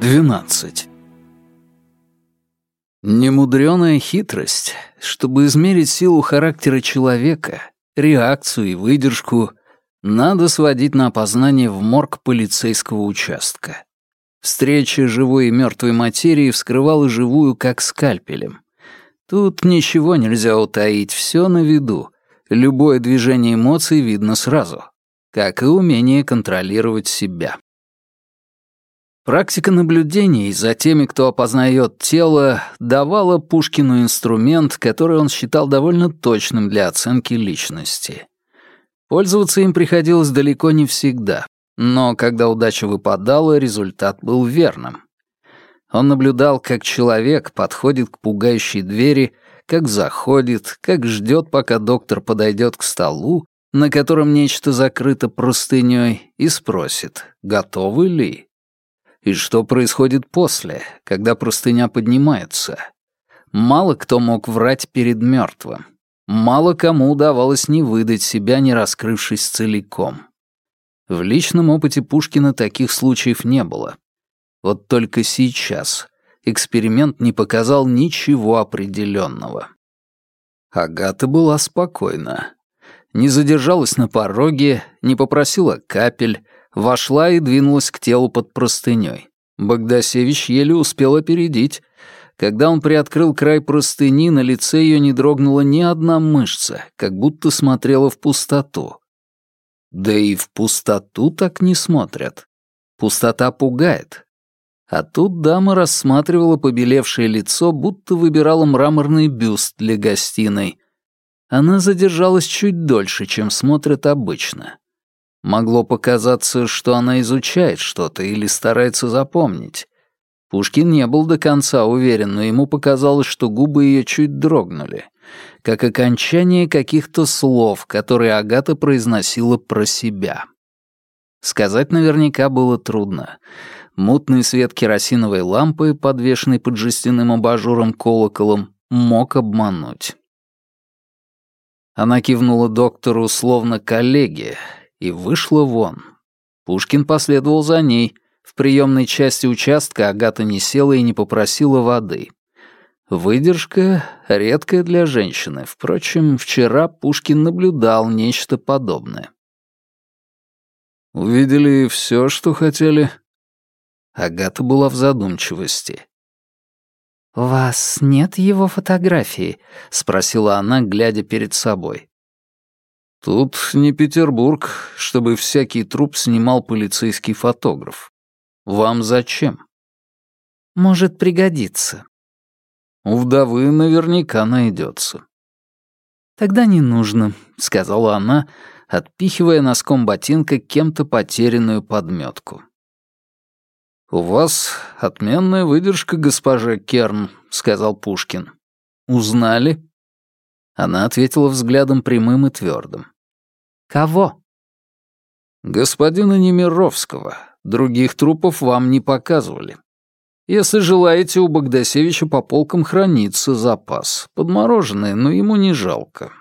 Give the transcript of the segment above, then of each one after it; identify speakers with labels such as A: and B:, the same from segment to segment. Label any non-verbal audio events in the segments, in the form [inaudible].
A: Двенадцать. Немудреная хитрость, чтобы измерить силу характера человека, реакцию и выдержку, надо сводить на опознание в морг полицейского участка. Встреча живой и мертвой материи вскрывала живую как скальпелем. Тут ничего нельзя утаить, все на виду. Любое движение эмоций видно сразу, как и умение контролировать себя. Практика наблюдений за теми, кто опознает тело, давала Пушкину инструмент, который он считал довольно точным для оценки личности. Пользоваться им приходилось далеко не всегда, но когда удача выпадала, результат был верным. Он наблюдал, как человек подходит к пугающей двери, как заходит, как ждет, пока доктор подойдет к столу, на котором нечто закрыто простыней, и спросит, готовы ли. И что происходит после, когда простыня поднимается? Мало кто мог врать перед мертвым. Мало кому удавалось не выдать себя, не раскрывшись целиком. В личном опыте Пушкина таких случаев не было. Вот только сейчас эксперимент не показал ничего определенного. Агата была спокойна. Не задержалась на пороге, не попросила капель, вошла и двинулась к телу под простыней. Богдасевич еле успел опередить. Когда он приоткрыл край простыни, на лице ее не дрогнула ни одна мышца, как будто смотрела в пустоту. Да и в пустоту так не смотрят. Пустота пугает. А тут дама рассматривала побелевшее лицо, будто выбирала мраморный бюст для гостиной. Она задержалась чуть дольше, чем смотрят обычно. Могло показаться, что она изучает что-то или старается запомнить. Пушкин не был до конца уверен, но ему показалось, что губы ее чуть дрогнули, как окончание каких-то слов, которые Агата произносила про себя. Сказать наверняка было трудно. Мутный свет керосиновой лампы, подвешенный под жестяным абажуром колоколом, мог обмануть. Она кивнула доктору словно коллеге, и вышла вон. Пушкин последовал за ней. В приемной части участка Агата не села и не попросила воды. Выдержка редкая для женщины. Впрочем, вчера Пушкин наблюдал нечто подобное. «Увидели все, что хотели?» Агата была в задумчивости.
B: «У вас нет его фотографии?» — спросила она, глядя перед собой.
A: Тут не Петербург, чтобы всякий труп снимал полицейский фотограф. Вам зачем?
B: Может пригодиться.
A: У вдовы наверняка найдется.
B: Тогда не нужно, сказала она, отпихивая носком ботинка кем-то потерянную подметку.
A: «У вас отменная выдержка, госпожа Керн», — сказал Пушкин. «Узнали?» Она ответила взглядом прямым и твердым.
B: «Кого?»
A: «Господина Немировского. Других трупов вам не показывали. Если желаете, у Богдасевича по полкам хранится запас. Подмороженное, но ему не жалко».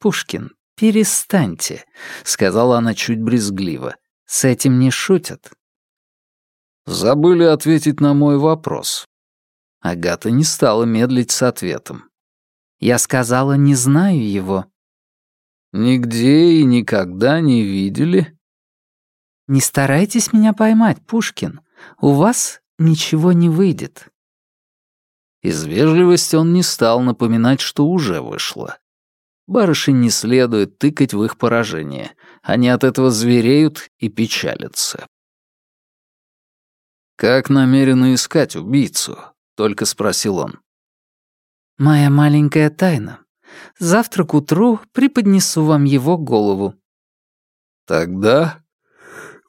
B: «Пушкин, перестаньте», — сказала она чуть брезгливо. «С этим не шутят».
A: «Забыли ответить на мой вопрос».
B: Агата не стала медлить с ответом. Я сказала, не знаю его».
A: «Нигде и никогда не видели?»
B: «Не старайтесь меня поймать, Пушкин. У вас ничего не выйдет».
A: Из вежливости он не стал напоминать, что уже вышло. Барышень не следует тыкать в их поражение. Они от этого звереют и печалятся. «Как намерены искать убийцу?» — только спросил он.
B: «Моя маленькая тайна. Завтра к утру преподнесу вам его голову».
A: «Тогда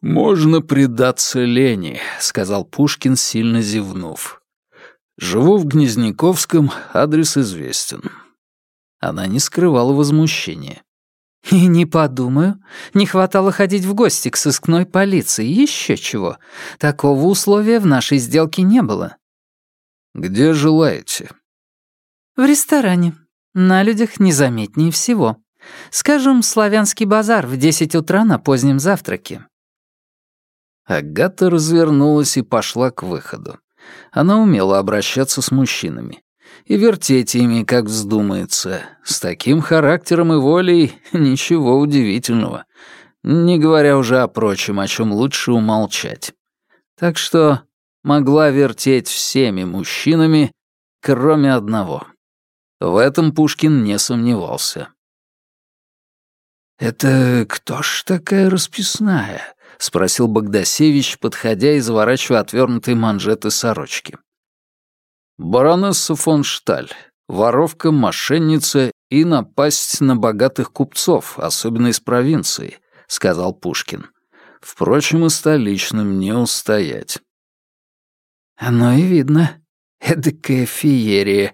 A: можно предаться лени», — сказал Пушкин, сильно зевнув. «Живу в Гнезняковском, адрес известен». Она не скрывала возмущения.
B: «И не подумаю. Не хватало ходить в гости к сыскной полиции. Еще чего. Такого условия в нашей сделке не было».
A: «Где желаете?»
B: «В ресторане. На людях незаметнее всего. Скажем, славянский базар в десять утра на позднем завтраке».
A: Агата развернулась и пошла к выходу. Она умела обращаться с мужчинами. И вертеть ими, как вздумается. С таким характером и волей [laughs] ничего удивительного. Не говоря уже о прочем, о чем лучше умолчать. Так что могла вертеть всеми мужчинами, кроме одного. В этом Пушкин не сомневался. «Это кто ж такая расписная?» — спросил Богдасевич, подходя и заворачивая отвернутые манжеты сорочки. «Баронесса фон Шталь, воровка, мошенница и напасть на богатых купцов, особенно из провинции», — сказал Пушкин. «Впрочем, и столичным не устоять».
B: «Оно и видно. Эдакая феерия».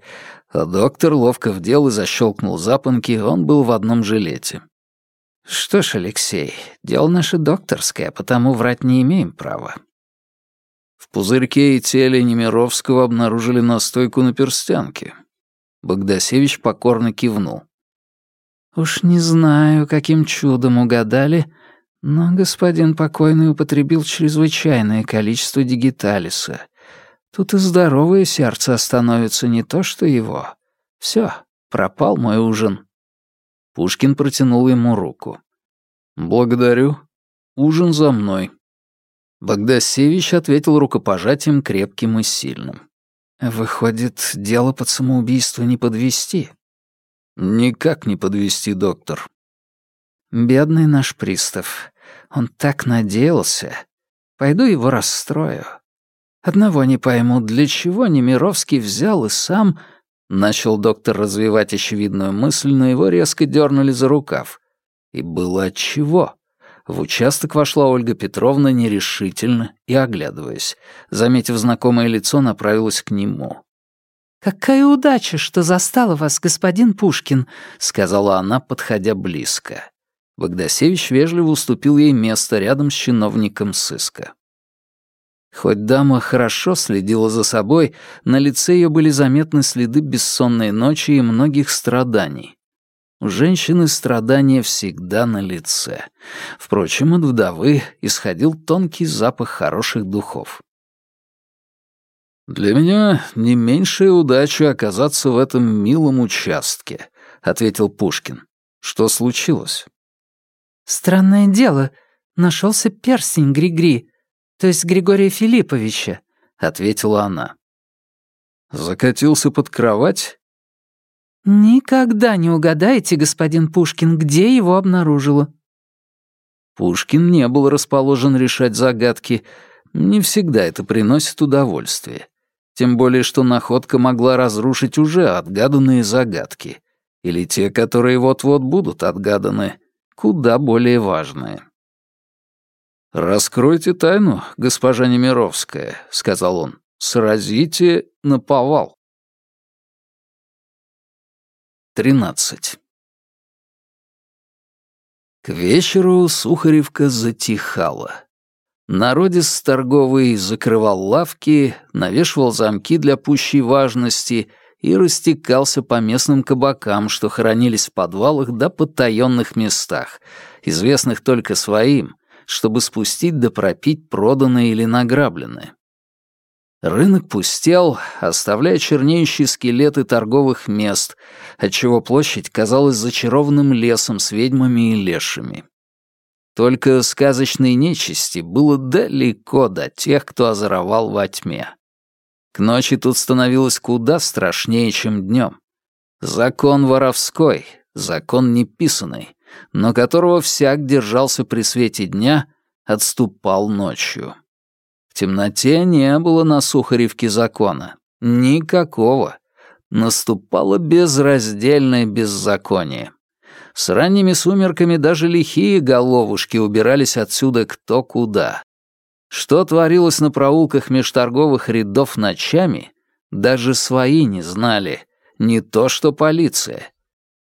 A: доктор ловко вдел и защелкнул запонки, он был в одном жилете.
B: «Что ж, Алексей, дело наше докторское, потому врать не имеем права».
A: Пузырьке и теле Немировского обнаружили настойку на перстянке. Богдасевич покорно кивнул.
B: «Уж не знаю, каким чудом угадали, но господин покойный употребил чрезвычайное количество дигиталиса. Тут и здоровое сердце остановится не то, что его. Все, пропал мой ужин».
A: Пушкин протянул ему руку. «Благодарю. Ужин за мной». Богдасевич ответил рукопожатием крепким и сильным.
B: «Выходит, дело под самоубийство не подвести?»
A: «Никак не подвести, доктор».
B: «Бедный наш пристав. Он так надеялся. Пойду его расстрою. Одного не пойму, для чего Немировский взял и сам Начал доктор развивать очевидную мысль, но его резко дернули за рукав. И было отчего. В участок вошла Ольга Петровна нерешительно и оглядываясь. Заметив знакомое лицо, направилась к нему. «Какая удача, что застала вас, господин Пушкин», — сказала она, подходя близко.
A: Богдасевич вежливо уступил ей место рядом с чиновником сыска. Хоть дама хорошо следила за собой, на лице ее были заметны следы бессонной ночи и многих страданий. У женщины страдания всегда на лице. Впрочем, от вдовы исходил тонкий запах хороших духов. «Для меня не меньшая удача оказаться в этом милом участке», — ответил Пушкин. «Что случилось?»
B: «Странное дело. Нашелся перстень Гри-Гри то есть Григория Филипповича», — ответила она.
A: «Закатился под кровать?»
B: «Никогда не угадаете, господин Пушкин, где его обнаружила».
A: Пушкин не был расположен решать загадки. Не всегда это приносит удовольствие. Тем более, что находка могла разрушить уже отгаданные загадки. Или те, которые вот-вот будут отгаданы, куда более важные. «Раскройте тайну, госпожа Немировская», — сказал он. «Сразите на повал». 13. К вечеру Сухаревка затихала. Народец торговый закрывал лавки, навешивал замки для пущей важности и растекался по местным кабакам, что хоронились в подвалах да потаенных местах, известных только своим — чтобы спустить да пропить проданное или награбленное. Рынок пустел, оставляя чернеющие скелеты торговых мест, отчего площадь казалась зачарованным лесом с ведьмами и лешими. Только сказочной нечисти было далеко до тех, кто озоровал во тьме. К ночи тут становилось куда страшнее, чем днем. Закон воровской, закон неписанный, но которого всяк держался при свете дня, отступал ночью. В темноте не было на Сухаревке закона. Никакого. Наступало безраздельное беззаконие. С ранними сумерками даже лихие головушки убирались отсюда кто куда. Что творилось на проулках межторговых рядов ночами, даже свои не знали, не то что полиция.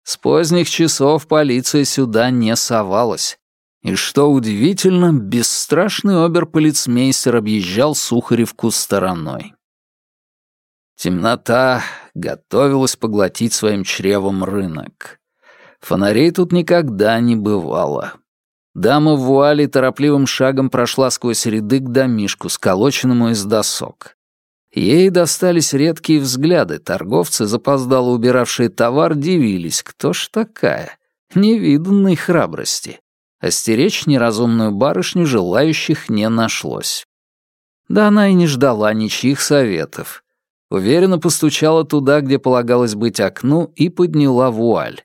A: С поздних часов полиция сюда не совалась. И что удивительно, бесстрашный оберполицмейстер объезжал Сухаревку стороной. Темнота готовилась поглотить своим чревом рынок. Фонарей тут никогда не бывало. Дама в вуале торопливым шагом прошла сквозь ряды к домишку, сколоченному из досок. Ей достались редкие взгляды, торговцы, запоздало убиравшие товар, дивились, кто ж такая, невиданной храбрости. Остеречь неразумную барышню желающих не нашлось. Да она и не ждала ничьих советов. Уверенно постучала туда, где полагалось быть окну, и подняла вуаль.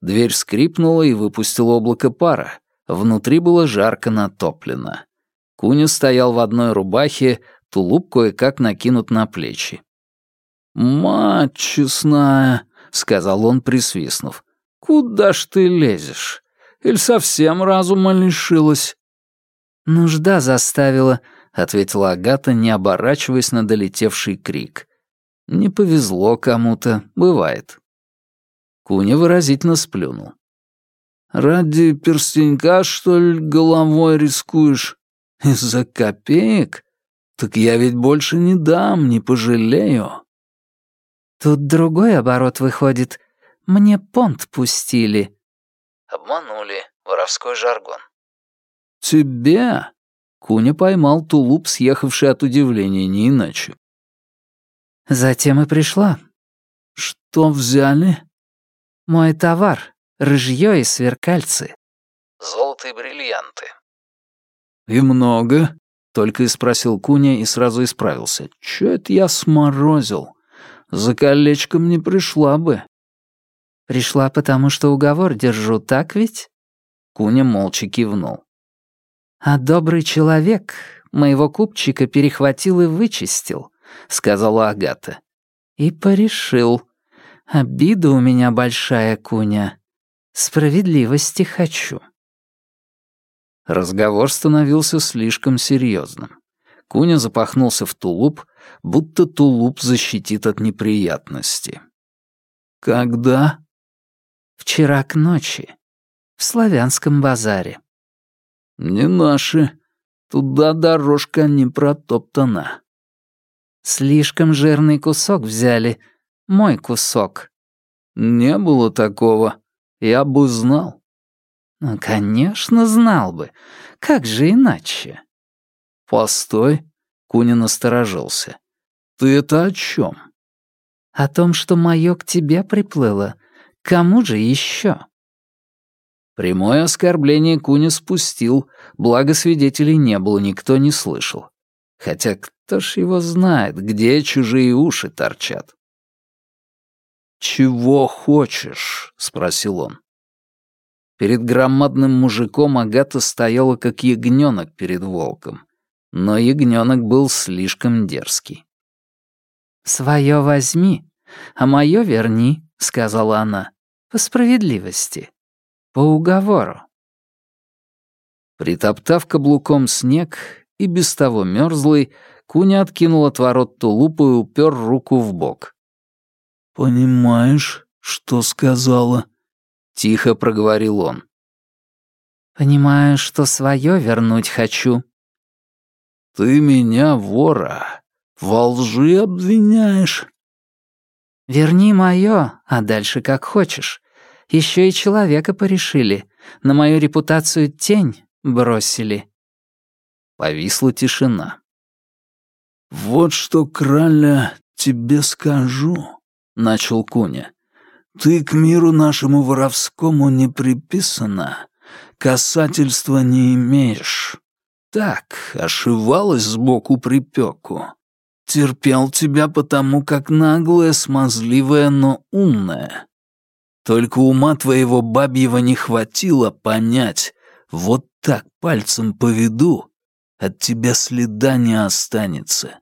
A: Дверь скрипнула и выпустила облако пара. Внутри было жарко натоплено. Куня стоял в одной рубахе, тулуп кое-как накинут на плечи. «Мать честная», — сказал он, присвистнув, — «куда ж ты лезешь? Или совсем разума лишилась?»
B: «Нужда заставила», — ответила Агата, не оборачиваясь на долетевший крик. «Не повезло кому-то, бывает». Куня выразительно сплюнул.
A: «Ради перстенька, что ли, головой рискуешь? Из-за копеек? Так я ведь больше не дам, не пожалею».
B: «Тут другой оборот выходит. Мне понт пустили».
A: «Обманули. Воровской жаргон». «Тебе?» Куня поймал тулуп, съехавший от удивления, не иначе.
B: «Затем и пришла».
A: «Что взяли?»
B: «Мой товар. Рыжье и сверкальцы».
A: «Золото и бриллианты». «И много?» — только и спросил Куня и сразу исправился. «Чё это я сморозил? За колечком не пришла бы».
B: «Пришла, потому что уговор держу, так ведь?»
A: Куня молча кивнул.
B: «А добрый человек моего купчика перехватил и вычистил», — сказала Агата. «И порешил. Обида у меня большая, Куня. Справедливости хочу».
A: Разговор становился слишком серьезным. Куня запахнулся в тулуп, будто тулуп защитит от неприятности. «Когда?»
B: «Вчера к ночи. В славянском базаре».
A: «Не наши. Туда дорожка не протоптана».
B: «Слишком жирный кусок взяли. Мой кусок».
A: «Не было такого. Я бы знал».
B: «Ну, конечно, знал бы. Как же иначе?»
A: «Постой», — Куня насторожился. «Ты это о чем?
B: «О том, что мое к тебе приплыло. Кому же еще?
A: Прямое оскорбление Куня спустил, благо свидетелей не было, никто не слышал. Хотя кто ж его знает, где чужие уши торчат. «Чего хочешь?» — спросил он. Перед громадным мужиком Агата стояла как ягненок перед волком, но ягненок был слишком дерзкий.
B: «Свое возьми, а мое верни», — сказала она, — «по справедливости». По уговору.
A: Притоптав каблуком снег и без того мерзлый, Куня откинул от ворот тулупу и упер руку в бок. «Понимаешь, что сказала?» — тихо проговорил он.
B: «Понимаю, что свое вернуть хочу».
A: «Ты меня, вора, во лжи обвиняешь?»
B: «Верни мое, а дальше как хочешь. Еще и человека порешили. На мою репутацию тень бросили».
A: Повисла тишина. «Вот что, краля, тебе скажу», — начал Куня. «Ты к миру нашему воровскому не приписана, касательства не имеешь. Так, ошивалась сбоку припеку. Терпел тебя потому, как наглая, смазливая, но умная. Только ума твоего бабьего не хватило понять, вот так пальцем поведу, от тебя следа не останется.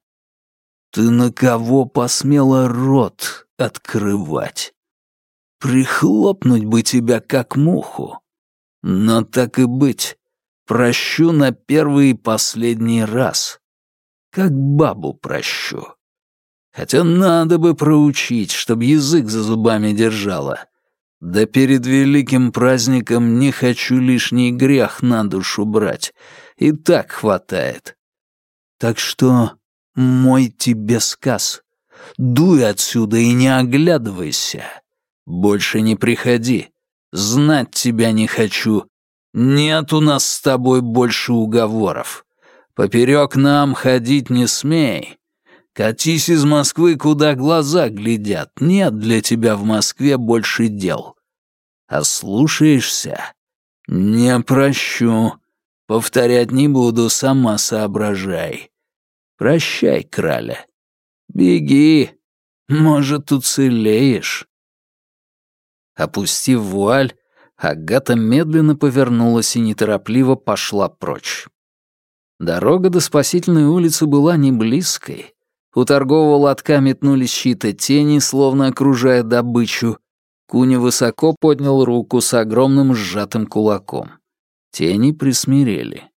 A: Ты на кого посмела рот открывать? Прихлопнуть бы тебя, как муху. Но так и быть, прощу на первый и последний раз. Как бабу прощу. Хотя надо бы проучить, чтоб язык за зубами держала. Да перед великим праздником не хочу лишний грех на душу брать. И так хватает. Так что мой тебе сказ. Дуй отсюда и не оглядывайся. Больше не приходи. Знать тебя не хочу. Нет у нас с тобой больше уговоров. Поперек нам ходить не смей. Катись из Москвы, куда глаза глядят. Нет для тебя в Москве больше дел. А слушаешься? Не прощу. Повторять не буду, сама соображай. Прощай, краля. Беги. Может, уцелеешь. Опустив вуаль, Агата медленно повернулась и неторопливо пошла прочь. Дорога до спасительной улицы была не близкой. У торгового лотка метнулись чьи-то тени, словно окружая добычу. Куня высоко поднял руку с огромным сжатым кулаком. Тени присмирели.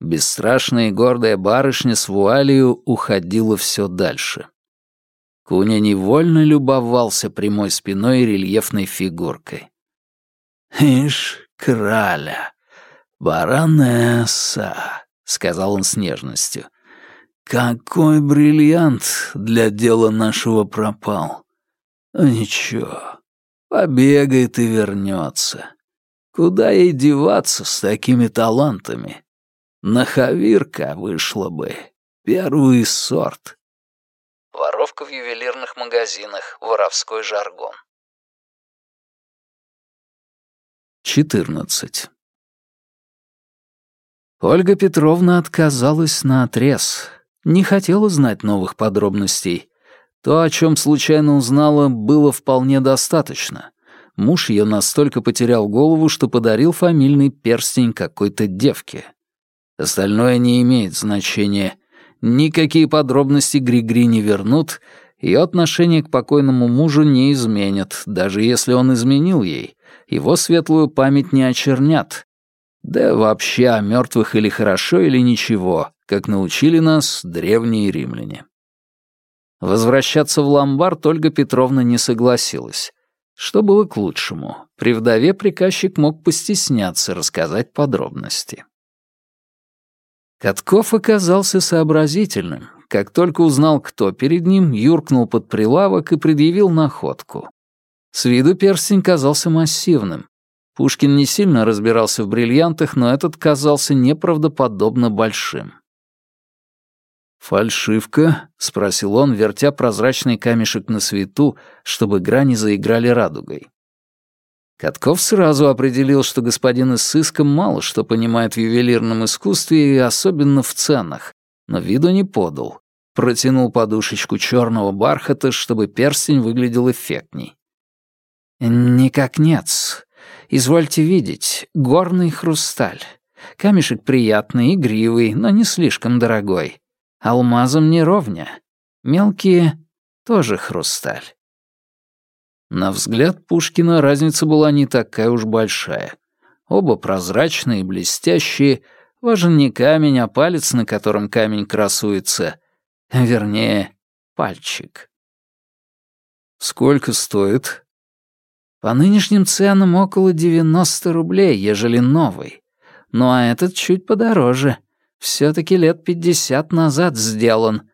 A: Бесстрашная и гордая барышня с вуалью уходила все дальше. Куня невольно любовался прямой спиной и рельефной фигуркой. «Ишь, краля, баронесса», — сказал он с нежностью. «Какой бриллиант для дела нашего пропал. Ну, ничего, побегает и вернется. Куда ей деваться с такими талантами? На хавирка вышла бы. Первый сорт».
B: Воровка в ювелирных магазинах, воровской жаргон.
A: 14. Ольга Петровна отказалась на отрез, не хотела знать новых подробностей. То, о чем случайно узнала, было вполне достаточно. Муж ее настолько потерял голову, что подарил фамильный перстень какой-то девке. Остальное не имеет значения — Никакие подробности Григри не вернут, ее отношение к покойному мужу не изменят, даже если он изменил ей. Его светлую память не очернят. Да вообще о мертвых или хорошо, или ничего, как научили нас древние римляне. Возвращаться в ломбард Ольга Петровна не согласилась. Что было к лучшему? При вдове приказчик мог постесняться рассказать подробности. Катков оказался сообразительным. Как только узнал, кто перед ним, юркнул под прилавок и предъявил находку. С виду перстень казался массивным. Пушкин не сильно разбирался в бриллиантах, но этот казался неправдоподобно большим. «Фальшивка?» — спросил он, вертя прозрачный камешек на свету, чтобы грани заиграли радугой. Катков сразу определил, что господин из сыска мало что понимает в ювелирном искусстве и особенно в ценах, но виду не подал. Протянул подушечку черного бархата, чтобы перстень выглядел эффектней. «Никак нет. Извольте видеть, горный хрусталь. Камешек приятный, игривый, но не слишком дорогой. Алмазом не ровня. Мелкие — тоже хрусталь. На взгляд Пушкина разница была не такая уж большая. Оба прозрачные, блестящие, важен не камень, а палец, на котором камень красуется. Вернее, пальчик. «Сколько стоит?» «По нынешним ценам около 90 рублей, ежели новый. Ну а этот чуть подороже. все таки лет 50 назад сделан,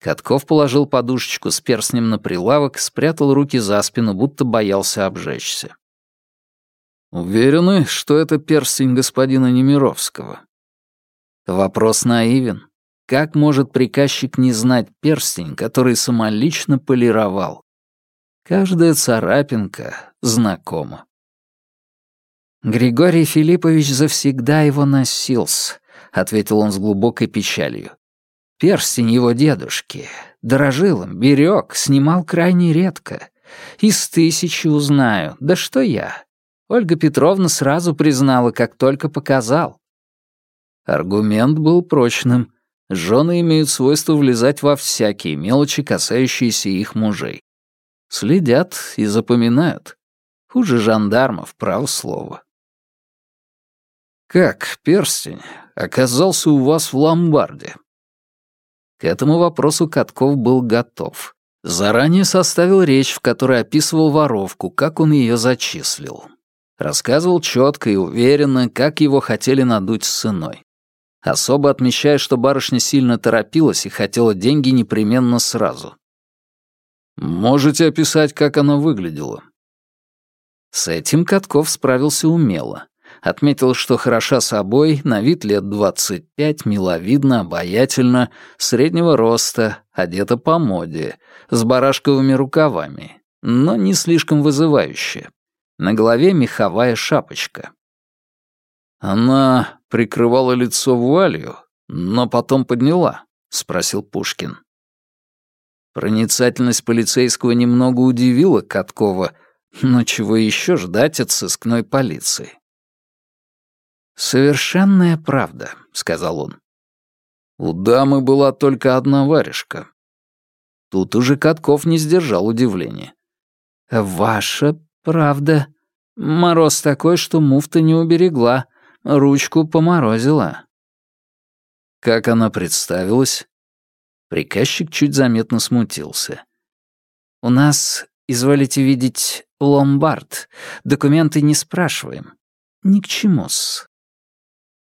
A: Катков положил подушечку с перстнем на прилавок, спрятал руки за спину, будто боялся обжечься. «Уверены, что это перстень господина Немировского?» Вопрос наивен. Как может приказчик не знать перстень, который самолично полировал? Каждая царапинка знакома. «Григорий Филиппович завсегда его носился», — ответил он с глубокой печалью. Перстень его дедушки. Дорожил им, берег, снимал крайне редко. Из тысячи узнаю. Да что я? Ольга Петровна сразу признала, как только показал. Аргумент был прочным. Жены имеют свойство влезать во всякие мелочи, касающиеся их мужей. Следят и запоминают. Хуже жандармов, право слово. «Как перстень оказался у вас в ломбарде?» К этому вопросу Катков был готов. Заранее составил речь, в которой описывал воровку, как он ее зачислил. Рассказывал четко и уверенно, как его хотели надуть с сыной. Особо отмечая, что барышня сильно торопилась и хотела деньги непременно сразу. «Можете описать, как она выглядела?» С этим Катков справился умело. Отметил, что хороша собой, на вид лет двадцать пять, миловидно, обаятельно, среднего роста, одета по моде, с барашковыми рукавами, но не слишком вызывающе. На голове меховая шапочка. Она прикрывала лицо вуалью, но потом подняла, спросил Пушкин. Проницательность полицейского немного удивила Каткова, но чего еще ждать от сыскной полиции? «Совершенная правда», — сказал он. У дамы была только одна варежка. Тут уже Катков не сдержал удивления. «Ваша правда. Мороз такой, что муфта не уберегла, ручку поморозила». Как она представилась? Приказчик чуть заметно смутился. «У нас, изволите видеть, ломбард. Документы не спрашиваем. Ни к чему-с».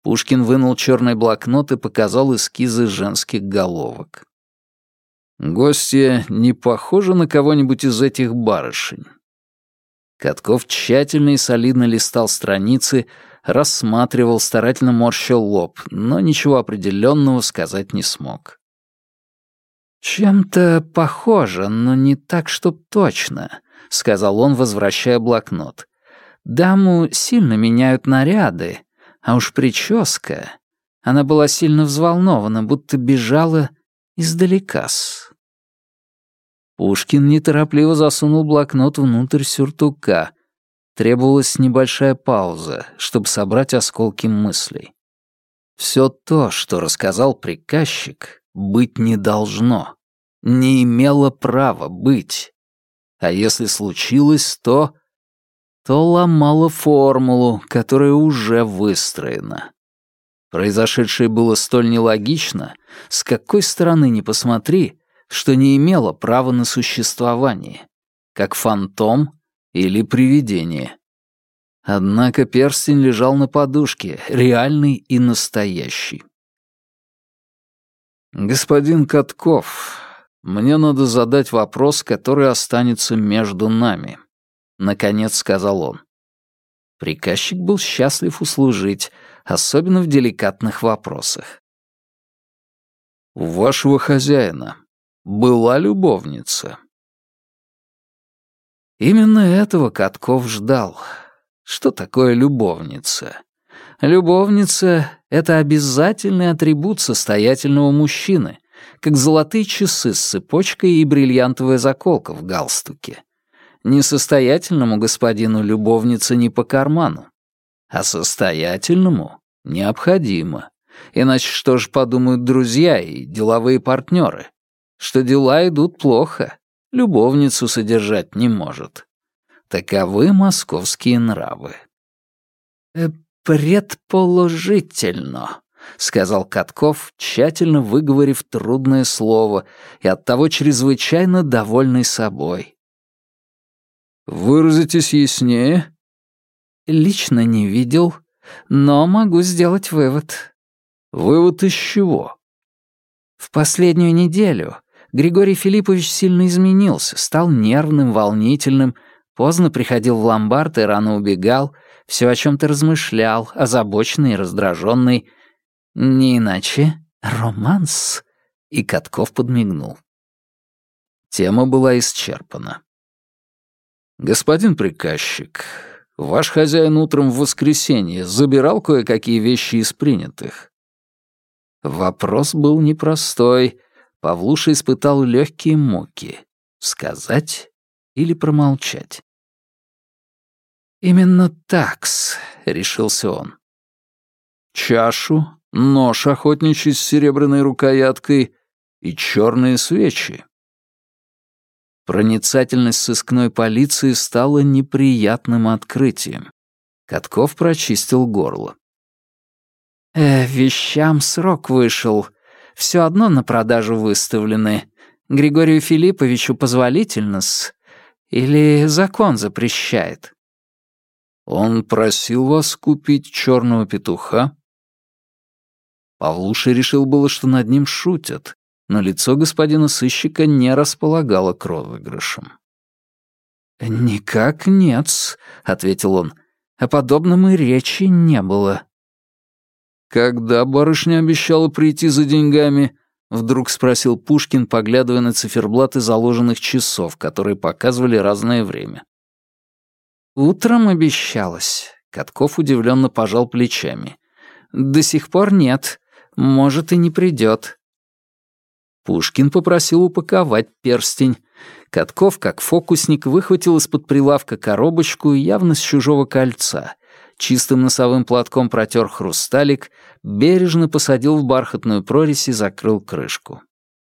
A: Пушкин вынул черный блокнот и показал эскизы женских головок. Гостья не похожа на кого-нибудь из этих барышень. Катков тщательно и солидно листал страницы, рассматривал, старательно морщил лоб, но ничего определенного сказать не смог. «Чем-то похоже, но не так, чтоб точно», — сказал он, возвращая блокнот. «Даму сильно меняют наряды, а уж прическа...» Она была сильно взволнована, будто бежала издалека-с. Пушкин неторопливо засунул блокнот внутрь сюртука. Требовалась небольшая пауза, чтобы собрать осколки мыслей. Все то, что рассказал приказчик, быть не должно, не имело права быть. А если случилось, то... то ломало формулу, которая уже выстроена. Произошедшее было столь нелогично, с какой стороны ни посмотри, что не имело права на существование, как фантом или привидение. Однако перстень лежал на подушке, реальный и настоящий. «Господин Катков, мне надо задать вопрос, который останется между нами», — наконец сказал он. Приказчик был счастлив услужить, особенно в деликатных вопросах. «У вашего хозяина была любовница?» Именно этого Катков ждал. Что такое любовница? Любовница — это обязательный атрибут состоятельного мужчины, как золотые часы с цепочкой и бриллиантовая заколка в галстуке. Несостоятельному господину любовница не по карману, а состоятельному необходимо. Иначе что же подумают друзья и деловые партнеры? Что дела идут плохо, любовницу содержать не может. Таковы московские нравы. «Э, «Предположительно», — сказал Катков, тщательно выговорив трудное слово и оттого чрезвычайно довольный собой. «Выразитесь яснее?» «Лично не видел, но могу сделать вывод». «Вывод из чего?» «В последнюю неделю Григорий Филиппович сильно изменился, стал нервным, волнительным, Поздно приходил в ломбард и рано убегал, все о чем-то размышлял, озабоченный и раздраженный. Не иначе романс. И Катков подмигнул. Тема была исчерпана. «Господин приказчик, ваш хозяин утром в воскресенье забирал кое-какие вещи из принятых». Вопрос был непростой. Павлуша испытал легкие муки. Сказать или промолчать. «Именно такс», — решился он. «Чашу, нож охотничий с серебряной рукояткой и черные свечи». Проницательность сыскной полиции стала неприятным открытием. Катков прочистил горло. «Э, вещам срок вышел. Все одно на продажу выставлены. Григорию Филипповичу позволительно-с. Или закон запрещает?» «Он просил вас купить черного петуха?» Павлуша решил было, что над ним шутят, но лицо господина сыщика не располагало к розыгрышам.
B: «Никак нет», — ответил он. «О подобном и речи не было».
A: «Когда барышня обещала прийти за деньгами?» — вдруг спросил Пушкин, поглядывая на циферблаты заложенных часов, которые показывали разное время.
B: «Утром обещалась», — Катков удивленно пожал плечами. «До сих пор нет. Может, и не придет».
A: Пушкин попросил упаковать перстень. Катков, как фокусник, выхватил из-под прилавка коробочку явно с чужого кольца чистым носовым платком протер хрусталик, бережно посадил в бархатную прорезь и закрыл крышку.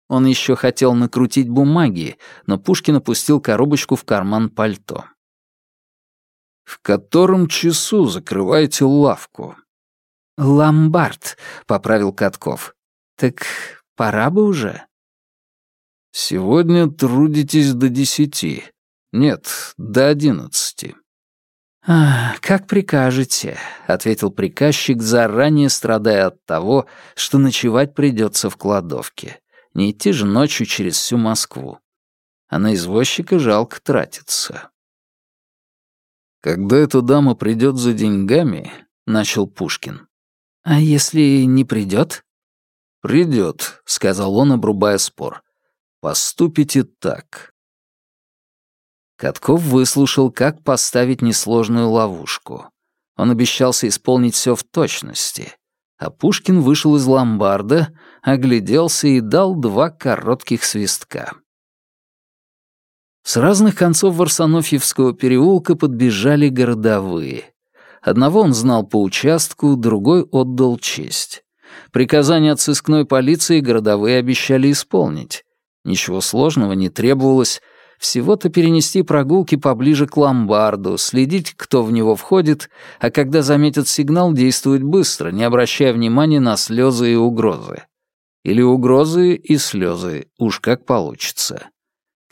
A: Он еще хотел накрутить бумаги, но Пушкин опустил коробочку в карман пальто. «В котором часу закрываете лавку?»
B: «Ломбард», — поправил Катков. «Так пора бы уже».
A: «Сегодня трудитесь до десяти. Нет, до одиннадцати».
B: «А, как прикажете», — ответил приказчик, заранее страдая от того, что ночевать придется в кладовке. Не идти же ночью через всю Москву. А на извозчика жалко тратиться.
A: «Когда эта дама придет за деньгами», — начал Пушкин.
B: «А если не придет?»
A: «Придет», — сказал он, обрубая спор. «Поступите так.
B: Катков выслушал, как поставить несложную ловушку. Он обещался исполнить все в точности. А Пушкин вышел из ломбарда, огляделся и дал два коротких свистка. С разных концов Варсонофьевского переулка подбежали городовые. Одного он знал по участку, другой отдал честь. Приказание от сыскной полиции городовые обещали исполнить. Ничего сложного не требовалось, всего-то перенести прогулки поближе к ломбарду, следить, кто в него входит, а когда заметят сигнал, действовать быстро, не обращая внимания на слезы и угрозы. Или угрозы и слезы, уж как получится.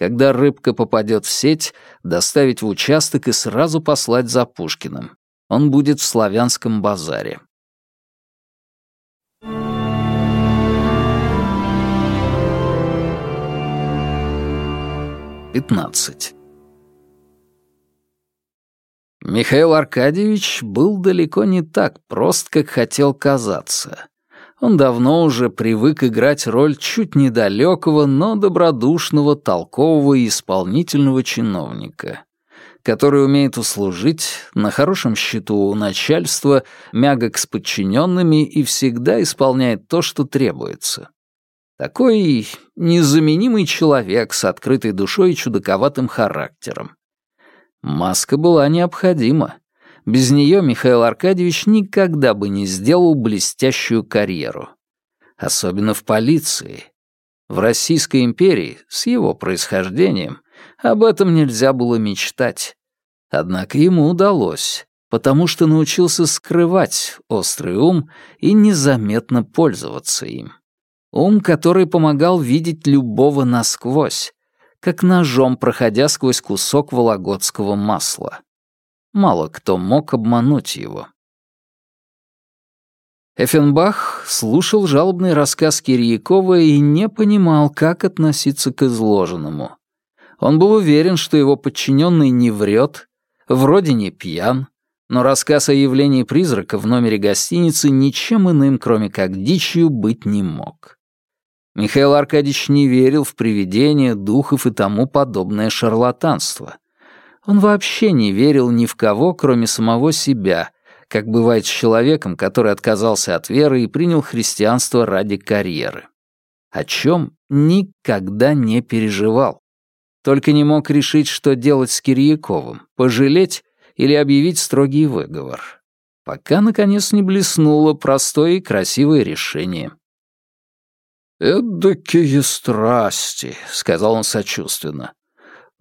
B: Когда рыбка попадет в сеть, доставить в участок и сразу послать за Пушкиным. Он будет в славянском базаре. 15. Михаил Аркадьевич был далеко не так прост, как хотел казаться. Он давно уже привык играть роль чуть недалекого, но добродушного, толкового и исполнительного чиновника, который умеет услужить, на хорошем счету у начальства, мягок с подчиненными и всегда исполняет то, что требуется. Такой незаменимый человек с открытой душой и чудаковатым характером. Маска была необходима. Без нее Михаил Аркадьевич никогда бы не сделал блестящую карьеру. Особенно в полиции. В Российской империи, с его происхождением, об этом нельзя было мечтать. Однако ему удалось, потому что научился скрывать острый ум и незаметно пользоваться им. Ум, который помогал видеть любого насквозь, как ножом проходя сквозь кусок вологодского масла. Мало кто мог обмануть его. Эффенбах слушал жалобный рассказ Кирьякова и не понимал, как относиться к изложенному. Он был уверен, что его подчиненный не врет, вроде не пьян, но рассказ о явлении призрака в номере гостиницы ничем иным, кроме как дичью, быть не мог. Михаил Аркадьевич не верил в привидения, духов и тому подобное шарлатанство. Он вообще не верил ни в кого, кроме самого себя, как бывает с человеком, который отказался от веры и принял христианство ради карьеры. О чем никогда не переживал. Только не мог решить, что делать с Кирьяковым, пожалеть или объявить строгий выговор. Пока, наконец, не блеснуло простое и красивое решение —
C: «Эдакие страсти», — сказал он сочувственно.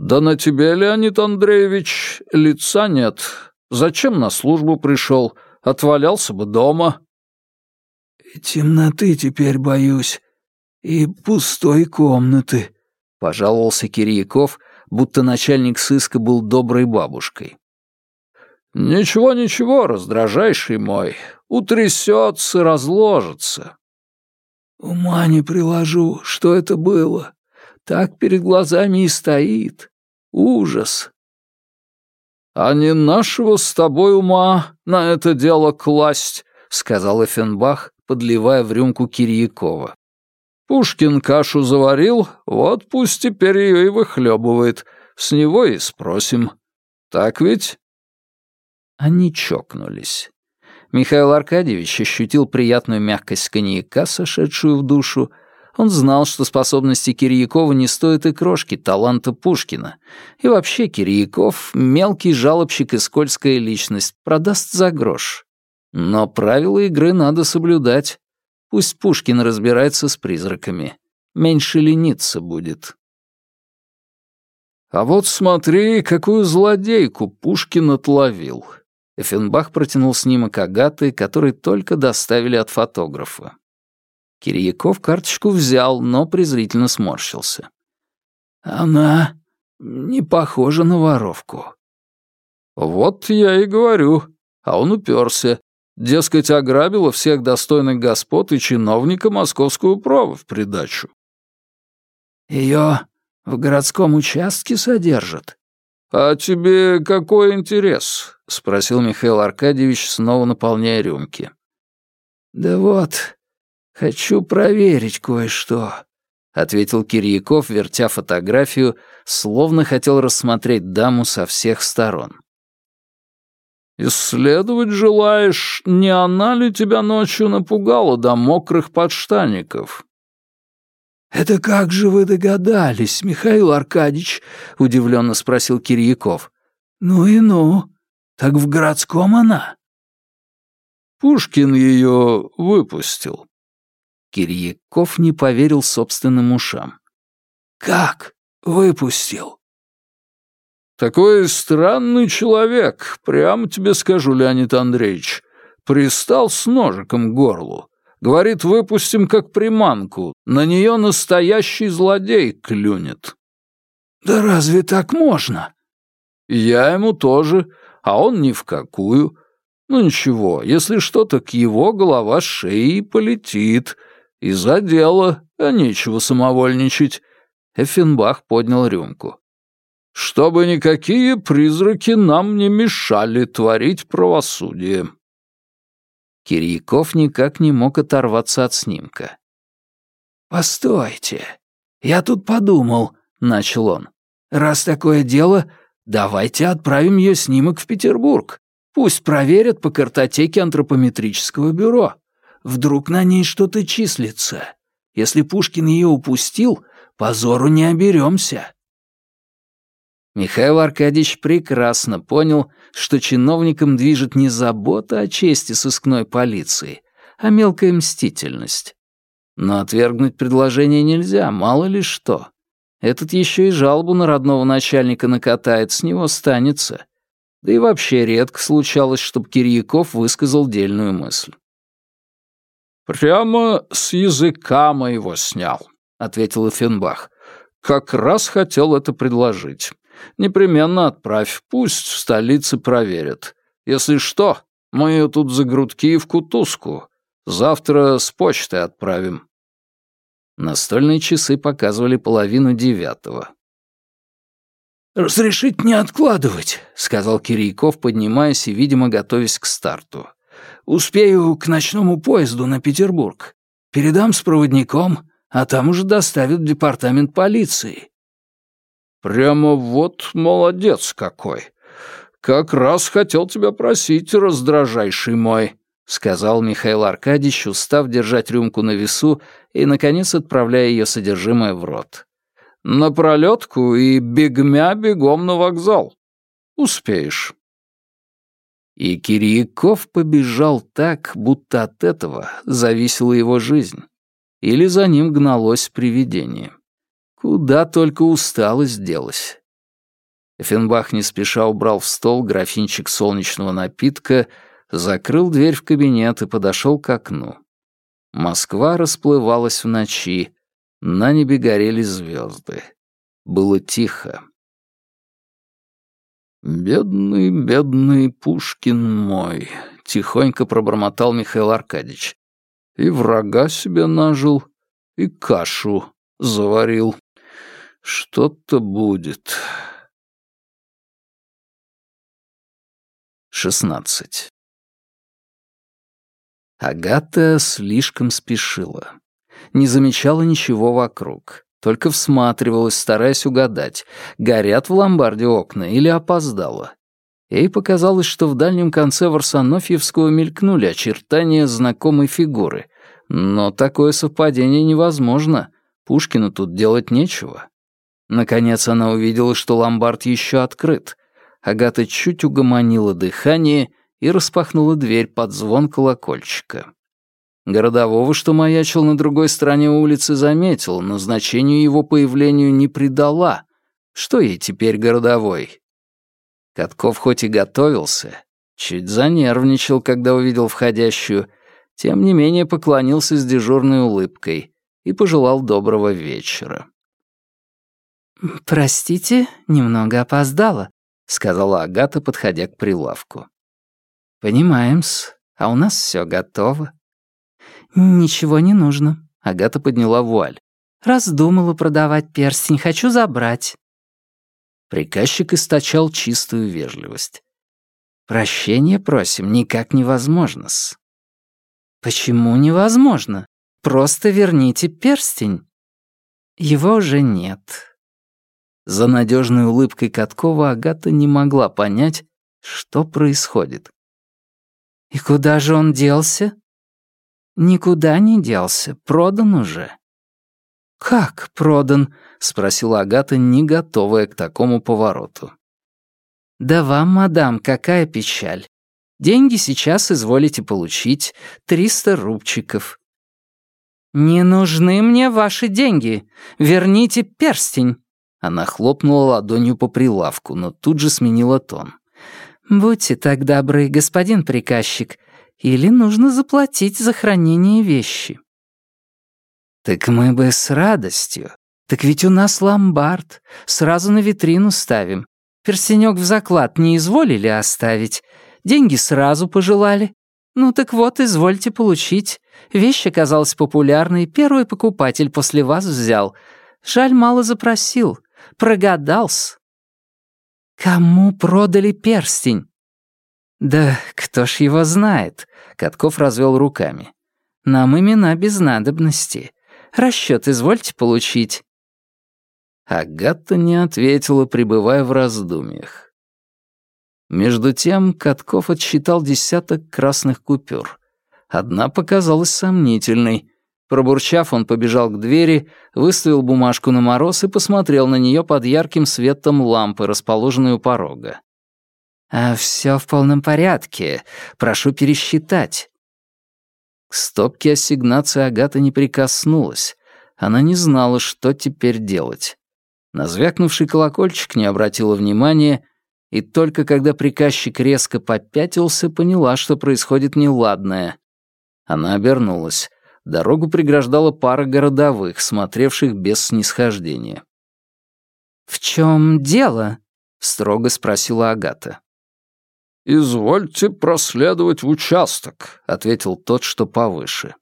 C: «Да на тебе, Леонид Андреевич, лица нет. Зачем на службу пришел? Отвалялся бы дома».
D: «Темноты теперь боюсь. И пустой комнаты», — пожаловался Кирьяков, будто начальник сыска был доброй бабушкой.
C: «Ничего, ничего, раздражайший мой. Утрясется, разложится.
D: Ума не приложу, что это было. Так перед глазами и стоит. Ужас.
C: «А не нашего с тобой ума на это дело класть», — сказал Эфенбах, подливая в рюмку Кирьякова. «Пушкин кашу заварил, вот пусть теперь ее и выхлебывает. С него и спросим. Так ведь?»
A: Они чокнулись. Михаил Аркадьевич ощутил приятную мягкость коньяка, сошедшую в душу, он знал, что способности Кирьякова не стоят и крошки таланта Пушкина. И вообще Кирьяков — мелкий жалобщик и скользкая личность, продаст за грош. Но правила игры надо соблюдать. Пусть Пушкин разбирается с призраками. Меньше лениться будет.
C: «А вот смотри, какую злодейку Пушкин отловил!»
A: Эффенбах протянул снимок Агаты, который только доставили от фотографа. Кирьяков карточку взял, но презрительно сморщился. «Она не похожа на воровку».
C: «Вот я и говорю». А он уперся. Дескать, ограбила всех достойных господ и чиновника московскую праву в придачу.
B: Ее в городском участке содержат?»
C: «А тебе какой интерес?» — спросил Михаил Аркадьевич, снова наполняя рюмки.
B: «Да вот, «Хочу проверить кое-что», — ответил Кирьяков, вертя фотографию, словно хотел рассмотреть даму со всех сторон.
C: «Исследовать желаешь, не она ли тебя ночью напугала до мокрых подштанников?»
B: «Это как же вы догадались, Михаил Аркадьевич?» — удивленно спросил Кирьяков. «Ну и ну. Так в городском она?»
C: «Пушкин ее выпустил»,
A: Кирьяков не поверил собственным ушам.
B: «Как? Выпустил?»
C: «Такой странный человек, прямо тебе скажу, Леонид Андреевич. Пристал с ножиком к горлу. Говорит, выпустим как приманку. На нее настоящий злодей клюнет».
B: «Да разве так можно?»
C: «Я ему тоже, а он ни в какую. Ну ничего, если что-то к его голова с шеи полетит». «Из-за дела, а нечего самовольничать». Эффенбах поднял рюмку. «Чтобы никакие призраки нам не мешали творить правосудие».
A: Кирьяков никак не мог оторваться от снимка.
B: «Постойте, я тут подумал», — начал он. «Раз такое дело, давайте отправим ее снимок в Петербург. Пусть проверят по картотеке антропометрического бюро. Вдруг на ней что-то числится. Если Пушкин ее упустил, позору не оберемся.
A: Михаил Аркадьевич прекрасно понял, что чиновникам движет не забота о чести сыскной полиции, а мелкая мстительность. Но отвергнуть предложение нельзя, мало ли что. Этот еще и жалобу на родного начальника накатает, с него станется. Да и вообще редко случалось, чтобы Кирьяков высказал дельную мысль.
C: «Прямо с языка моего снял», — ответил Эффенбах. «Как раз хотел это предложить. Непременно отправь, пусть в столице проверят. Если что, мы ее тут за грудки и в кутузку. Завтра с почтой отправим».
A: Настольные часы показывали половину девятого.
B: «Разрешить не откладывать», — сказал Кирейков, поднимаясь и, видимо, готовясь к старту. Успею к ночному поезду на Петербург. Передам с проводником, а там уже доставят в департамент полиции».
C: «Прямо вот молодец какой! Как раз хотел тебя просить, раздражайший мой», — сказал Михаил Аркадьевич, устав держать рюмку на весу и, наконец, отправляя ее содержимое в рот. «На пролетку и бегмя бегом на вокзал. Успеешь».
A: И Кирьяков побежал так, будто от этого зависела его жизнь. Или за ним гналось привидение. Куда только усталость делась. Эффенбах не спеша убрал в стол графинчик солнечного напитка, закрыл дверь в кабинет и подошел к окну. Москва расплывалась в ночи, на небе горели звезды. Было тихо.
C: «Бедный, бедный Пушкин мой», — тихонько пробормотал Михаил Аркадьевич. «И врага себе нажил, и кашу заварил. Что-то будет».
A: 16. Агата слишком спешила. Не замечала ничего вокруг. Только всматривалась, стараясь угадать, горят в ломбарде окна или опоздала. Ей показалось, что в дальнем конце Варсонофьевского мелькнули очертания знакомой фигуры. Но такое совпадение невозможно. Пушкину тут делать нечего. Наконец она увидела, что ломбард еще открыт. Агата чуть угомонила дыхание и распахнула дверь под звон колокольчика. Городового, что маячил на другой стороне улицы, заметил, но значению его появлению не придала. Что ей теперь городовой? Катков хоть и готовился, чуть занервничал, когда увидел входящую, тем не менее поклонился с дежурной улыбкой и пожелал доброго вечера.
B: «Простите, немного опоздала», — сказала Агата, подходя к прилавку. «Понимаем-с, а у нас все готово». «Ничего не нужно», — Агата подняла вуаль. «Раздумала продавать перстень, хочу забрать».
A: Приказчик источал чистую вежливость. «Прощения просим, никак невозможно-с».
B: «Почему невозможно? Просто верните перстень». «Его уже нет».
A: За надежной улыбкой Каткова Агата не могла понять, что происходит.
B: «И куда же он делся?» «Никуда не делся, продан уже». «Как продан?» — спросила Агата, не готовая к такому повороту. «Да вам, мадам, какая печаль. Деньги сейчас изволите получить, триста рубчиков». «Не нужны мне ваши деньги. Верните перстень».
A: Она хлопнула ладонью по прилавку, но тут же сменила тон.
B: «Будьте так добры, господин приказчик, или нужно заплатить за хранение вещи». «Так мы бы с радостью. Так ведь у нас ломбард. Сразу на витрину ставим. Перстенек в заклад не изволили оставить. Деньги сразу пожелали. Ну так вот, извольте получить. Вещь оказалась популярной, первый покупатель после вас взял. Жаль, мало запросил. Прогадался. Кому продали перстень? Да кто ж его знает? Катков развел руками. Нам имена без надобности. Расчет извольте получить.
A: Агата не ответила, пребывая в раздумьях. Между тем Катков отсчитал десяток красных купюр. Одна показалась сомнительной. Пробурчав, он побежал к двери, выставил бумажку на мороз и посмотрел на нее под ярким светом лампы, расположенной у порога.
B: «А все в полном порядке. Прошу пересчитать».
A: К стопке ассигнации Агата не прикоснулась. Она не знала, что теперь делать. На звякнувший колокольчик не обратила внимания, и только когда приказчик резко попятился, поняла, что происходит неладное. Она обернулась. Дорогу преграждала пара городовых, смотревших без снисхождения.
B: «В чем дело?» — строго спросила Агата.
C: «Извольте проследовать в участок», — ответил тот, что повыше.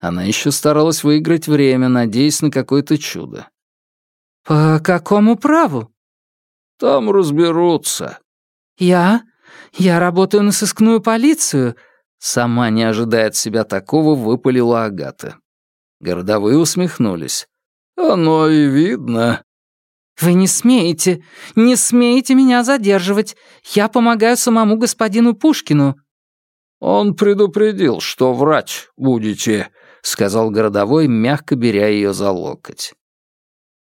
A: Она еще старалась выиграть время, надеясь на какое-то чудо.
B: «По какому праву?»
C: «Там разберутся».
B: «Я? Я работаю на сыскную полицию.
A: Сама, не ожидая от себя такого, выпалила Агата. Городовые усмехнулись.
C: «Оно и видно».
B: «Вы не смеете, не смеете меня задерживать. Я помогаю самому господину Пушкину».
C: «Он предупредил, что врать будете», — сказал городовой, мягко беря ее за локоть.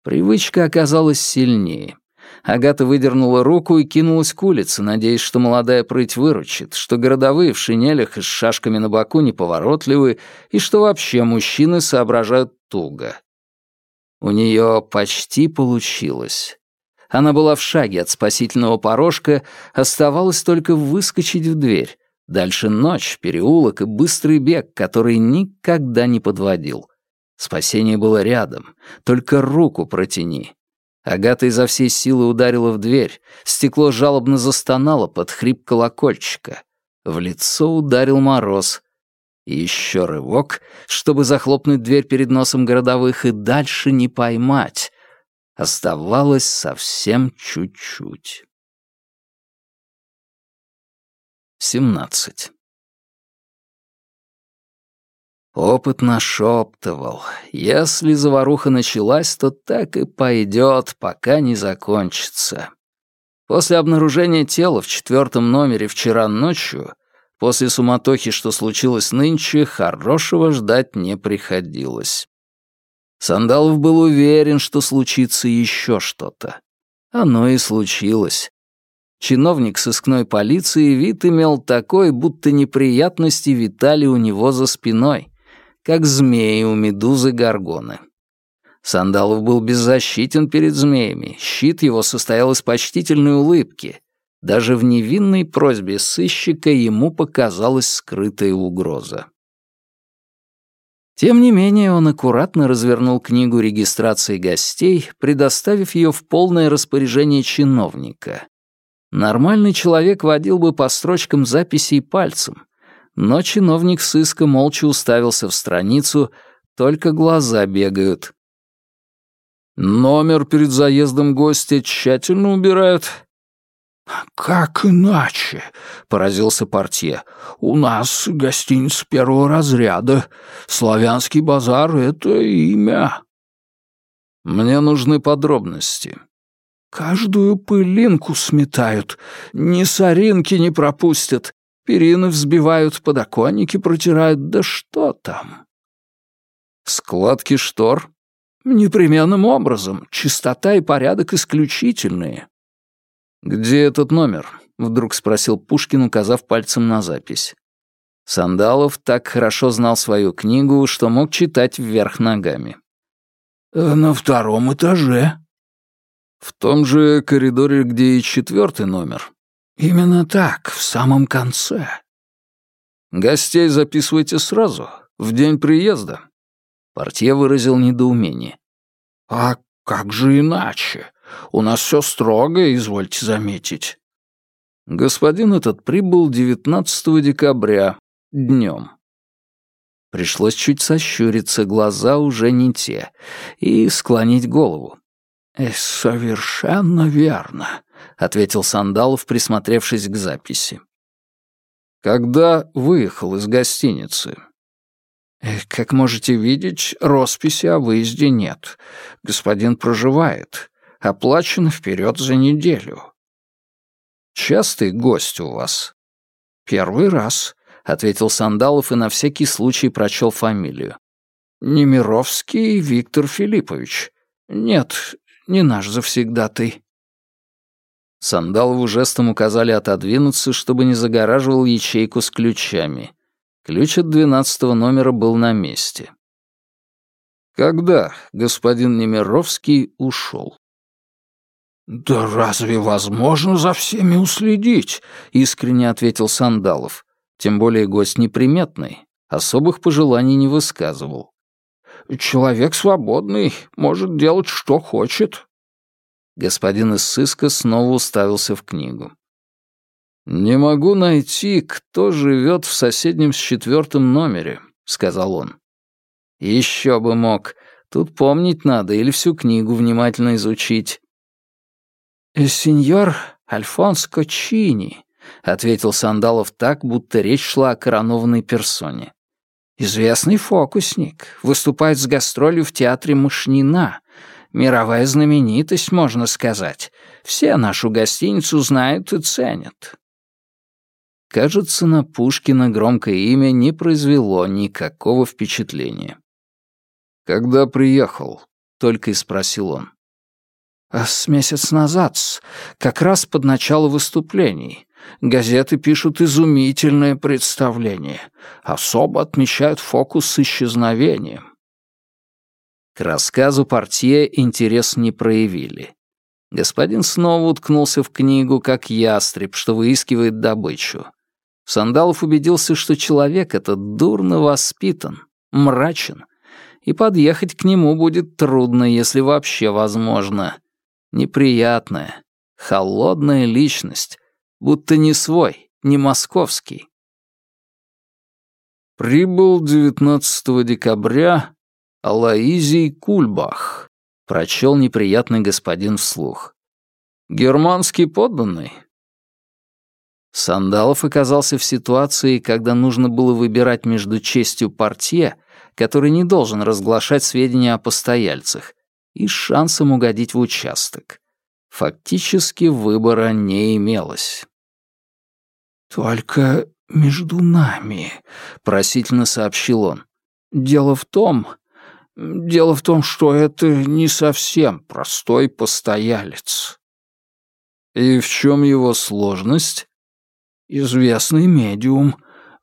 A: Привычка оказалась сильнее. Агата выдернула руку и кинулась к улице, надеясь, что молодая прыть выручит, что городовые в шинелях и с шашками на боку неповоротливы, и что вообще мужчины соображают туго. У нее почти получилось. Она была в шаге от спасительного порожка, оставалось только выскочить в дверь. Дальше ночь, переулок и быстрый бег, который никогда не подводил. Спасение было рядом, только руку протяни. Агата изо всей силы ударила в дверь, стекло жалобно застонало под хрип колокольчика. В лицо ударил мороз. Еще рывок, чтобы захлопнуть дверь перед носом городовых и дальше не поймать. Оставалось совсем чуть-чуть. 17. Опыт нашептывал. Если заваруха началась, то так и пойдет, пока не закончится. После обнаружения тела в четвертом номере вчера ночью, после суматохи, что случилось нынче, хорошего ждать не приходилось. Сандалов был уверен, что случится еще что-то. Оно и случилось. Чиновник сыскной полиции вид имел такой, будто неприятности витали у него за спиной, как змеи у медузы Гаргоны. Сандалов был беззащитен перед змеями, щит его состоял из почтительной улыбки. Даже в невинной просьбе сыщика ему показалась скрытая угроза. Тем не менее, он аккуратно развернул книгу регистрации гостей, предоставив ее в полное распоряжение чиновника. Нормальный человек водил бы по строчкам записей пальцем, но чиновник сыска молча уставился в страницу, только глаза бегают.
C: «Номер перед заездом гостя тщательно убирают?»
D: «Как иначе?» — поразился портье. «У нас гостиница первого разряда. Славянский базар — это имя».
C: «Мне нужны подробности».
D: «Каждую пылинку сметают, ни соринки не пропустят, перины взбивают, подоконники протирают, да что там?»
C: «Складки штор?»
D: «Непременным образом. Чистота и порядок исключительные».
A: «Где этот номер?» — вдруг спросил Пушкин, указав пальцем на запись. Сандалов так хорошо знал свою книгу, что мог читать вверх ногами.
D: «Э, «На втором этаже».
C: «В том же коридоре, где и четвертый номер?»
D: «Именно так, в самом конце».
C: «Гостей записывайте сразу, в день приезда».
A: Портье выразил недоумение.
D: «А как же иначе? У нас все строго, извольте заметить».
A: Господин этот прибыл 19 декабря, днем. Пришлось чуть сощуриться, глаза уже не те, и склонить голову.
D: «Э, «Совершенно верно», — ответил Сандалов, присмотревшись к записи.
C: «Когда выехал из гостиницы?»
D: «Э, «Как можете видеть, росписи о выезде нет. Господин проживает. Оплачено вперед за неделю».
C: «Частый гость у вас?»
D: «Первый раз», — ответил Сандалов и на всякий случай прочел фамилию. «Немировский Виктор Филиппович. Нет, не наш завсегдатый».
A: Сандалову жестом указали отодвинуться, чтобы не загораживал ячейку с ключами. Ключ от двенадцатого номера был на месте.
C: Когда господин Немировский ушел?
D: «Да разве возможно за всеми уследить?» — искренне ответил Сандалов.
A: Тем более гость неприметный, особых пожеланий не высказывал.
D: «Человек свободный, может делать, что хочет».
A: Господин из сыска снова уставился в книгу.
C: «Не могу найти, кто живет в соседнем с четвертым номере», — сказал он.
A: «Еще бы мог. Тут помнить надо или всю книгу внимательно изучить».
D: «Сеньор Альфонс Кочини», — ответил Сандалов так, будто речь шла о коронованной персоне. «Известный фокусник, выступает с гастролью в театре Мышнина. Мировая знаменитость, можно сказать. Все нашу гостиницу знают и ценят».
A: Кажется, на Пушкина громкое имя не произвело никакого впечатления.
C: «Когда приехал?» — только и спросил он.
D: А с месяц назад, как раз под начало выступлений. Газеты пишут изумительное представление. Особо отмечают фокус с исчезновением.
A: К рассказу портье интерес не проявили. Господин снова уткнулся в книгу, как ястреб, что выискивает добычу. Сандалов убедился, что человек этот дурно воспитан, мрачен, и подъехать к нему будет трудно, если вообще возможно. Неприятная, холодная личность, будто не свой, не московский.
C: «Прибыл 19 декабря Алаизий Кульбах», — прочел неприятный господин вслух. «Германский подданный?»
A: Сандалов оказался в ситуации, когда нужно было выбирать между честью портье, который не должен разглашать сведения о постояльцах, и шансом угодить в участок. Фактически выбора не имелось.
C: «Только между нами», — просительно сообщил он. «Дело в том, дело в том, что это не совсем простой постоялец».
A: «И в чем его сложность?»
C: «Известный медиум,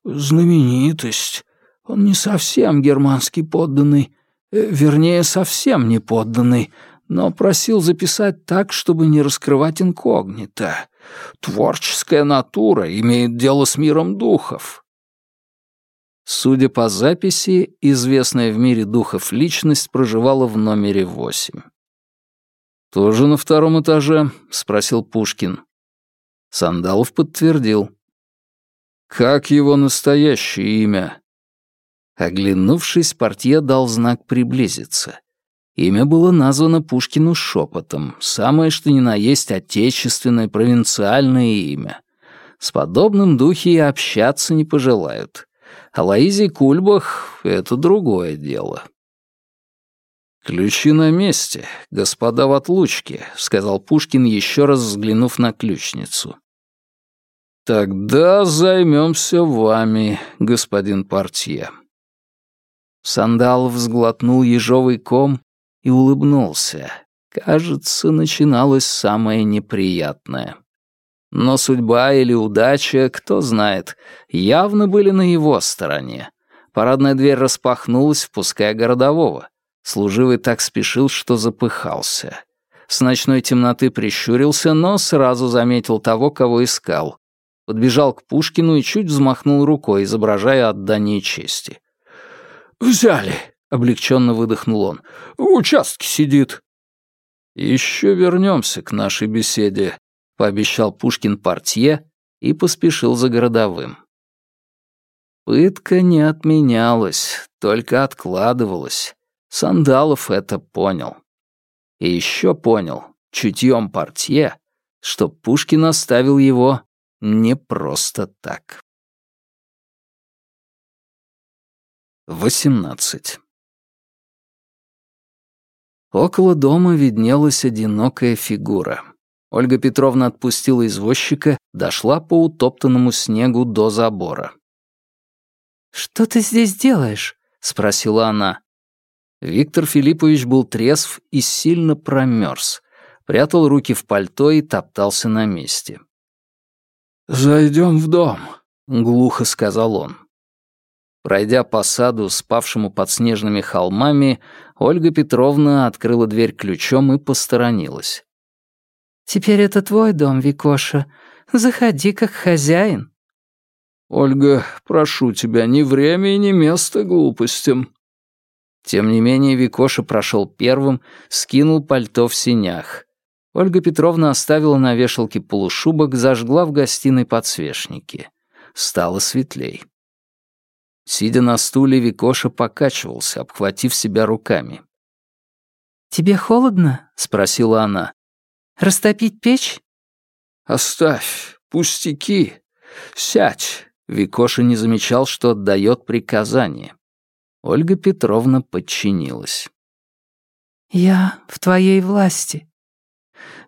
C: знаменитость. Он не совсем германский подданный, вернее, совсем не подданный, но просил записать так, чтобы не раскрывать инкогнито. Творческая натура имеет дело с миром духов.
A: Судя по записи, известная в мире духов личность проживала в номере восемь. «Тоже на втором этаже?» — спросил Пушкин. Сандалов подтвердил. «Как его настоящее имя?» Оглянувшись, портье дал знак приблизиться. Имя было названо Пушкину шепотом, самое что ни на есть отечественное провинциальное имя. С подобным духи и общаться не пожелают. А Лаизий Кульбах — это другое дело. «Ключи на месте, господа в отлучке», — сказал Пушкин, еще раз взглянув на ключницу. «Тогда займемся вами, господин портье». Сандал взглотнул ежовый ком и улыбнулся. Кажется, начиналось самое неприятное. Но судьба или удача, кто знает, явно были на его стороне. Парадная дверь распахнулась, впуская городового. Служивый так спешил, что запыхался. С ночной темноты прищурился, но сразу заметил того, кого искал. Подбежал к Пушкину и чуть взмахнул рукой, изображая отдание чести.
C: «Взяли!» облегченно выдохнул он. «В участке сидит».
A: «Еще вернемся к нашей беседе», — пообещал Пушкин портье и поспешил за городовым. Пытка не отменялась, только откладывалась. Сандалов это понял. И еще понял, чутьем портье, что Пушкин оставил его не просто так. 18. Около дома виднелась одинокая фигура. Ольга Петровна отпустила извозчика, дошла по утоптанному снегу до забора.
B: «Что ты здесь делаешь?» — спросила она.
A: Виктор Филиппович был трезв и сильно промерз, прятал руки в пальто и топтался на месте.
C: «Зайдем в дом», — глухо сказал он.
A: Пройдя по саду, спавшему под снежными холмами, Ольга Петровна открыла дверь ключом и посторонилась.
B: «Теперь это твой дом, Викоша. Заходи как хозяин».
C: «Ольга, прошу тебя, ни время и ни место глупостям».
A: Тем не менее Викоша прошел первым, скинул пальто в синях. Ольга Петровна оставила на вешалке полушубок, зажгла в гостиной подсвечники. Стало светлей. Сидя на стуле, Викоша покачивался, обхватив себя руками.
B: «Тебе холодно?» — спросила она. «Растопить печь?»
C: «Оставь, пустяки. Сядь».
A: Викоша не замечал, что отдает приказание. Ольга Петровна подчинилась.
B: «Я в твоей власти».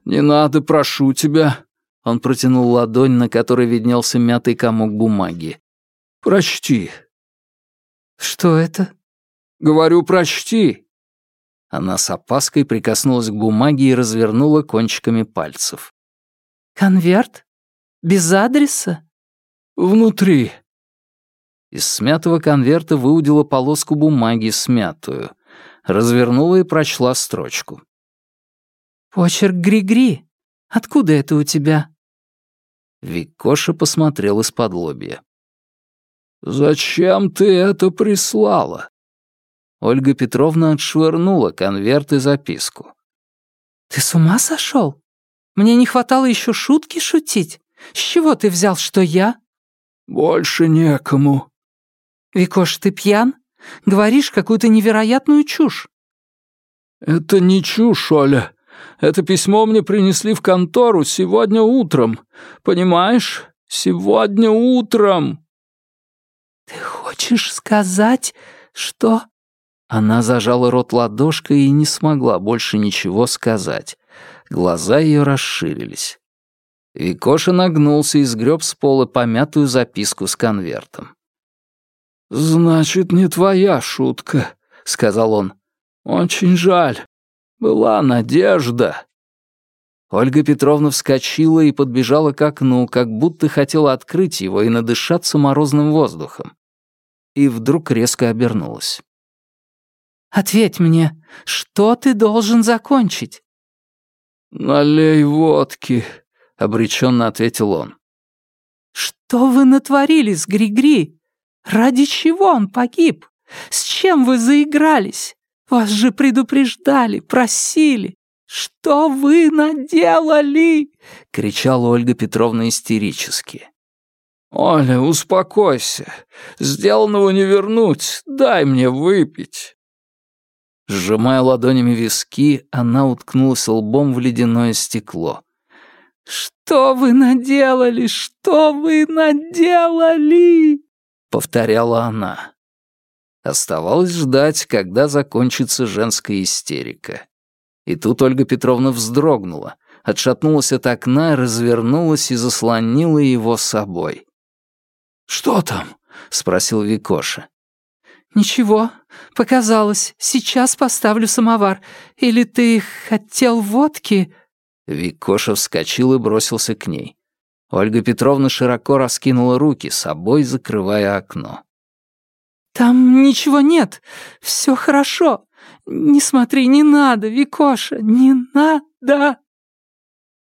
C: «Не надо, прошу тебя».
A: Он протянул ладонь, на которой виднелся мятый комок бумаги.
C: «Прочти,
B: «Что это?»
C: «Говорю, прочти!»
A: Она с опаской прикоснулась к бумаге и развернула кончиками пальцев.
B: «Конверт? Без адреса?»
C: «Внутри».
A: Из смятого конверта выудила полоску бумаги, смятую. Развернула и прочла строчку.
B: «Почерк Гри-Гри. Откуда это у тебя?»
A: Викоша посмотрел из-под лобья.
C: «Зачем ты это прислала?»
A: Ольга Петровна отшвырнула конверт и записку.
B: «Ты с ума сошел? Мне не хватало еще шутки шутить. С чего ты взял, что я?»
C: «Больше некому».
B: «Викош, ты пьян? Говоришь какую-то невероятную чушь».
C: «Это не чушь, Оля. Это письмо мне принесли в контору сегодня утром. Понимаешь? Сегодня утром!»
B: «Ты хочешь сказать, что...»
A: Она зажала рот ладошкой и не смогла больше ничего сказать. Глаза ее расширились. Викоша нагнулся и сгреб с пола помятую записку с конвертом.
C: «Значит, не твоя шутка», — сказал он. «Очень жаль. Была надежда».
A: Ольга Петровна вскочила и подбежала к окну, как будто хотела открыть его и надышаться морозным воздухом. И вдруг резко обернулась.
B: «Ответь мне, что ты должен закончить?»
C: «Налей водки», — обреченно ответил он.
B: «Что вы натворили с Григри? Ради чего он погиб? С чем вы заигрались? Вас же предупреждали, просили. «Что вы наделали?» — кричала Ольга Петровна истерически.
C: «Оля, успокойся. Сделанного не вернуть. Дай мне выпить».
A: Сжимая ладонями виски, она уткнулась лбом в ледяное стекло.
B: «Что вы наделали? Что вы наделали?» — повторяла она.
A: Оставалось ждать, когда закончится женская истерика. И тут Ольга Петровна вздрогнула, отшатнулась от окна, развернулась и заслонила его собой.
C: «Что там?» — спросил Викоша.
B: «Ничего, показалось. Сейчас поставлю самовар. Или ты хотел водки?»
A: Викоша вскочил и бросился к ней. Ольга Петровна широко раскинула руки, собой закрывая окно.
B: «Там ничего нет. Все хорошо. «Не смотри, не надо, Викоша, не надо!»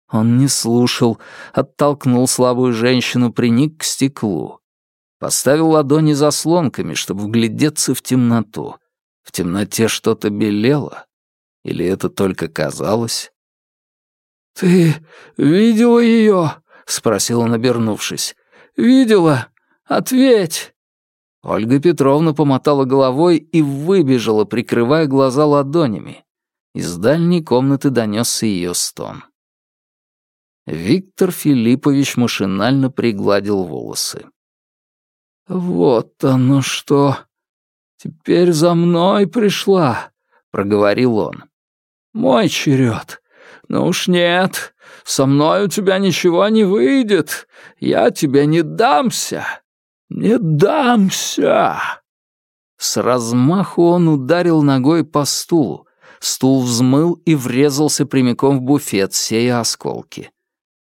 A: Он не слушал, оттолкнул слабую женщину, приник к стеклу. Поставил ладони заслонками, чтобы вглядеться в темноту. В темноте что-то белело? Или это только казалось?
C: «Ты видела ее?» — спросил он, обернувшись. «Видела? Ответь!»
A: Ольга Петровна помотала головой и выбежала, прикрывая глаза ладонями. Из дальней комнаты донесся ее стон. Виктор Филиппович машинально пригладил волосы.
C: «Вот оно что! Теперь за мной пришла!» — проговорил он. «Мой черед. Ну уж нет, со мной у тебя ничего не выйдет. Я тебе не дамся!» «Не дамся!»
A: С размаху он ударил ногой по стулу. Стул взмыл и врезался прямиком в буфет, сея осколки.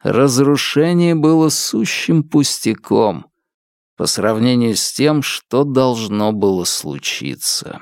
A: Разрушение было сущим пустяком по сравнению с тем, что должно было случиться.